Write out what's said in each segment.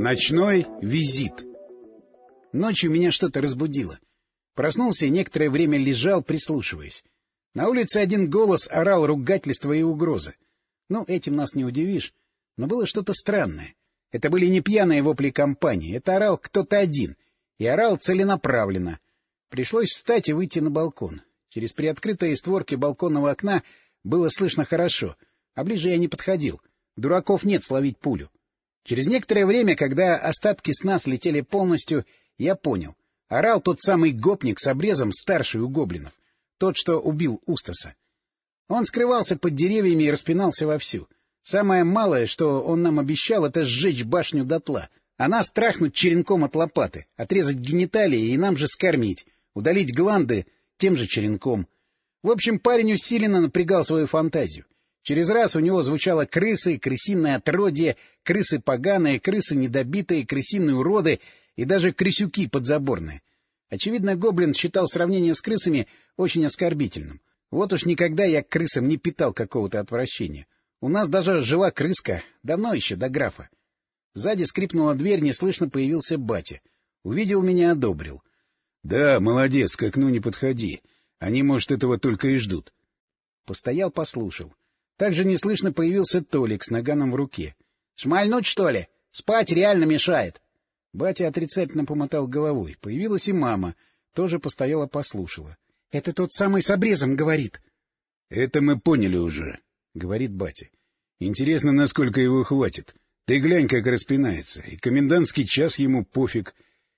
Ночной визит. Ночью меня что-то разбудило. Проснулся и некоторое время лежал, прислушиваясь. На улице один голос орал ругательства и угрозы. Ну, этим нас не удивишь, но было что-то странное. Это были не пьяные вопли компании, это орал кто-то один, и орал целенаправленно. Пришлось встать и выйти на балкон. Через приоткрытые створки балконного окна было слышно хорошо, а ближе я не подходил. Дураков нет словить пулю. Через некоторое время, когда остатки сна слетели полностью, я понял. Орал тот самый гопник с обрезом старший у гоблинов. Тот, что убил Устаса. Он скрывался под деревьями и распинался вовсю. Самое малое, что он нам обещал, это сжечь башню дотла, а нас трахнуть черенком от лопаты, отрезать гениталии и нам же скормить, удалить гланды тем же черенком. В общем, парень усиленно напрягал свою фантазию. Через раз у него звучало крысы, крысиное отродье, крысы поганые, крысы недобитые, крысиные уроды и даже крысюки подзаборные. Очевидно, Гоблин считал сравнение с крысами очень оскорбительным. Вот уж никогда я к крысам не питал какого-то отвращения. У нас даже жила крыска, давно еще, до графа. Сзади скрипнула дверь, неслышно появился батя. Увидел меня, одобрил. — Да, молодец, к окну не подходи. Они, может, этого только и ждут. Постоял, послушал. Также неслышно появился Толик с наганом в руке. — Шмальнуть, что ли? Спать реально мешает. Батя отрицательно помотал головой. Появилась и мама. Тоже постояла, послушала. — Это тот самый с обрезом, — говорит. — Это мы поняли уже, — говорит батя. — Интересно, насколько его хватит. Ты глянь, как распинается. И комендантский час ему пофиг.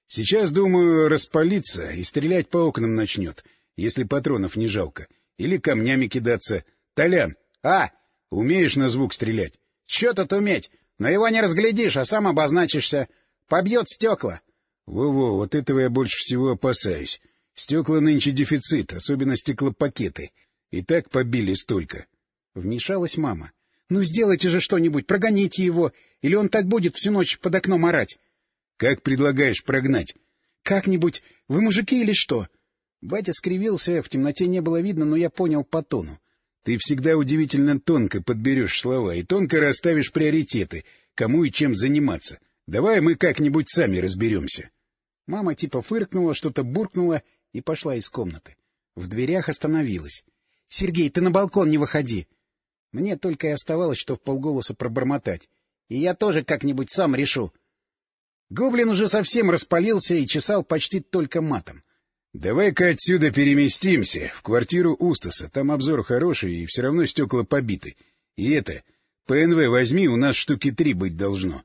Сейчас, думаю, распалиться и стрелять по окнам начнет, если патронов не жалко. Или камнями кидаться. Толян, а, умеешь на звук стрелять? Что тут уметь? Но его не разглядишь, а сам обозначишься. Побьет стекла. Во-во, вот этого я больше всего опасаюсь. Стекла нынче дефицит, особенно стеклопакеты. И так побили столько. Вмешалась мама. — Ну, сделайте же что-нибудь, прогоните его, или он так будет всю ночь под окном орать. — Как предлагаешь прогнать? — Как-нибудь. Вы мужики или что? Батя скривился, в темноте не было видно, но я понял по тону. Ты всегда удивительно тонко подберешь слова и тонко расставишь приоритеты, кому и чем заниматься. Давай мы как-нибудь сами разберемся. Мама типа фыркнула, что-то буркнула и пошла из комнаты. В дверях остановилась. — Сергей, ты на балкон не выходи. Мне только и оставалось, что в полголоса пробормотать. И я тоже как-нибудь сам решу. Гоблин уже совсем распалился и чесал почти только матом. — Давай-ка отсюда переместимся, в квартиру Устаса. Там обзор хороший, и все равно стекла побиты. И это... ПНВ возьми, у нас штуки три быть должно.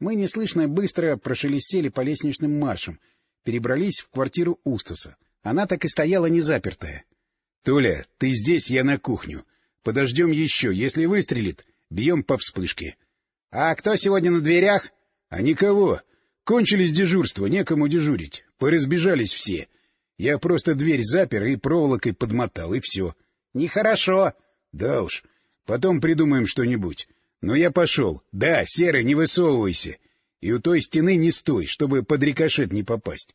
Мы неслышно быстро прошелестели по лестничным маршам, перебрались в квартиру Устаса. Она так и стояла незапертая. — Толя, ты здесь, я на кухню. Подождем еще. Если выстрелит, бьем по вспышке. — А кто сегодня на дверях? — А никого. Кончились дежурства, некому дежурить. Поразбежались все. Я просто дверь запер и проволокой подмотал, и все. — Нехорошо. — Да уж. Потом придумаем что-нибудь. Но я пошел. Да, Серый, не высовывайся. И у той стены не стой, чтобы под рикошет не попасть.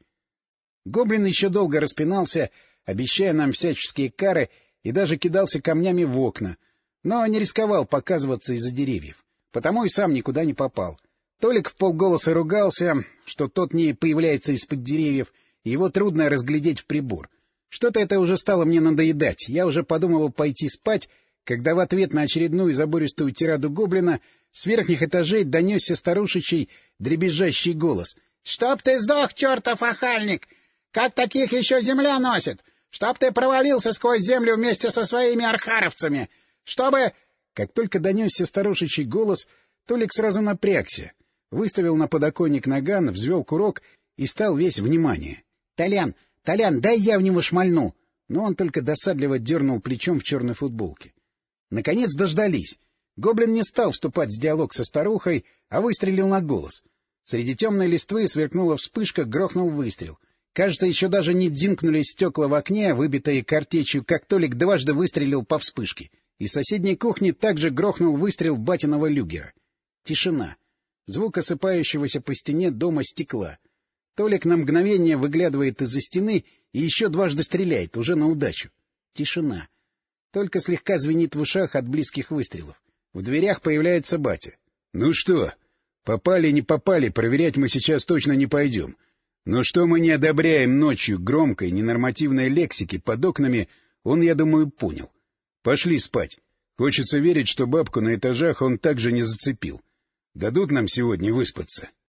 Гоблин еще долго распинался, обещая нам всяческие кары, и даже кидался камнями в окна, но не рисковал показываться из-за деревьев, потому и сам никуда не попал. Толик в полголоса ругался, что тот не появляется из-под деревьев, его трудно разглядеть в прибор. Что-то это уже стало мне надоедать. Я уже подумывал пойти спать, когда в ответ на очередную забористую тираду гоблина с верхних этажей донесся старушечий дребезжащий голос. — Чтоб ты сдох, чертов охальник! Как таких еще земля носит? Чтоб ты провалился сквозь землю вместе со своими архаровцами! Чтобы... Как только донесся старушечий голос, Толик сразу напрягся, выставил на подоконник наган, взвел курок и стал весь внимание. — Толян, Толян, дай я в него шмальну! Но он только досадливо дернул плечом в черной футболке. Наконец дождались. Гоблин не стал вступать в диалог со старухой, а выстрелил на голос. Среди темной листвы сверкнула вспышка, грохнул выстрел. Кажется, еще даже не дзинкнули стекла в окне, выбитые картечью, как Толик дважды выстрелил по вспышке. Из соседней кухни также грохнул выстрел батиного люгера. Тишина. Звук осыпающегося по стене дома стекла. Толик на мгновение выглядывает из-за стены и еще дважды стреляет, уже на удачу. Тишина. Только слегка звенит в ушах от близких выстрелов. В дверях появляется батя. — Ну что? Попали, не попали, проверять мы сейчас точно не пойдем. Но что мы не одобряем ночью громкой, ненормативной лексики под окнами, он, я думаю, понял. Пошли спать. Хочется верить, что бабку на этажах он также не зацепил. Дадут нам сегодня выспаться.